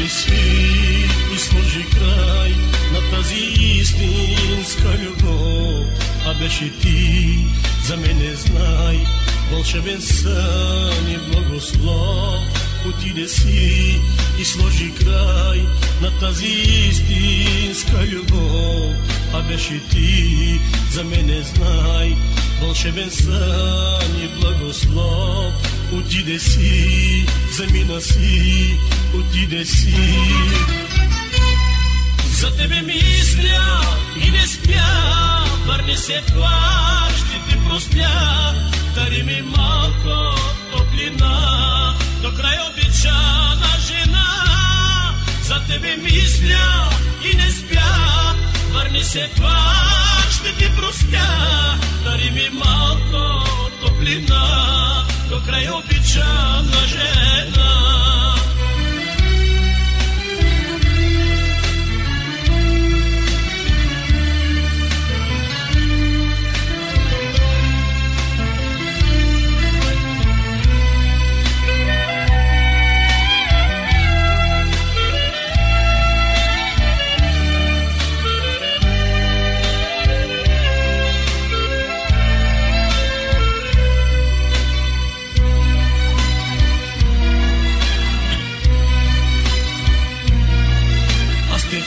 цели свит и сложи край на тази истинска любов. А беше ти, за мене знай, вълшебен сън и благослов. Отиде си и сложи край на тази истинска любов. А беше ти, за мене знай, вълшебен сън и благослов. Отиде си, замина си, отиде си. За тебе мисля и не спя, върни се това, ще ти простя. Дари ми малко топлина, до край обичана жена. За тебе мисля и не спя, върни се това, ще ти простя. Дари ми малко топлина, до край обичана жена.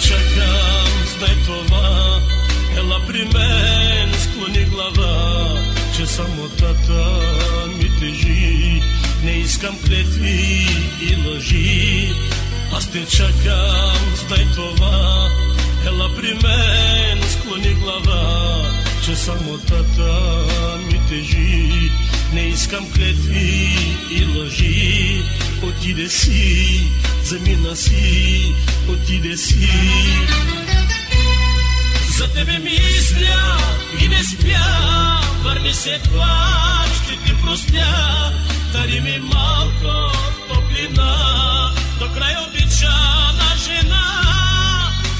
Чакам, знай това, ела при мен, склони глава, че самотата ми тежи. Не искам клетви и лъжи. Аз те чакам, знай това, ела при мен, склони глава, че самотата ми тежи. Не искам клетви и лъжи. Отиде си, замина си, отиде си. За тебе мисля и не спя, върни се това, ще ти простя. Дари ми малко топлина, до край обичана жена.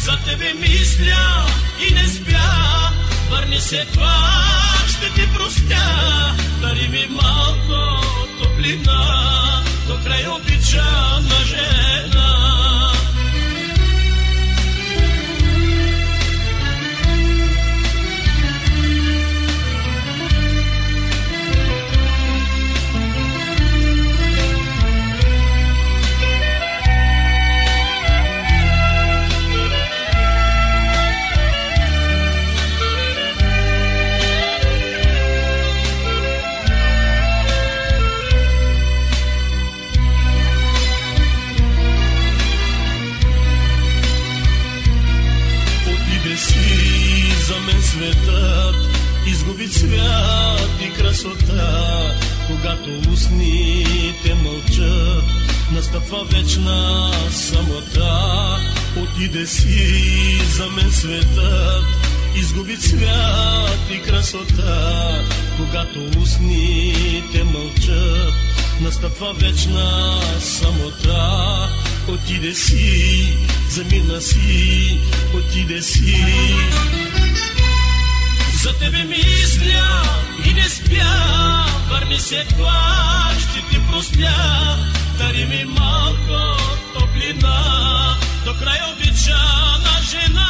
За тебе мисля и не спя, върни се това, ще ти простя. Дари ми малко изгуби цвят и красота. Когато устните мълчат, настъпва вечна самота. Отиде си за мен светът, изгуби цвят и красота. Когато устните мълчат, настъпва вечна самота. Отиде си, замина си, отиде си. За тебе мисля и не спя, върни се това, ще ти простя. Дари ми малко топлина, до край обичана жена.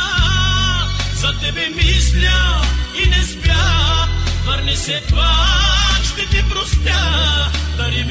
За тебе мисля и не спя, върни се това, ще ти простя. Дари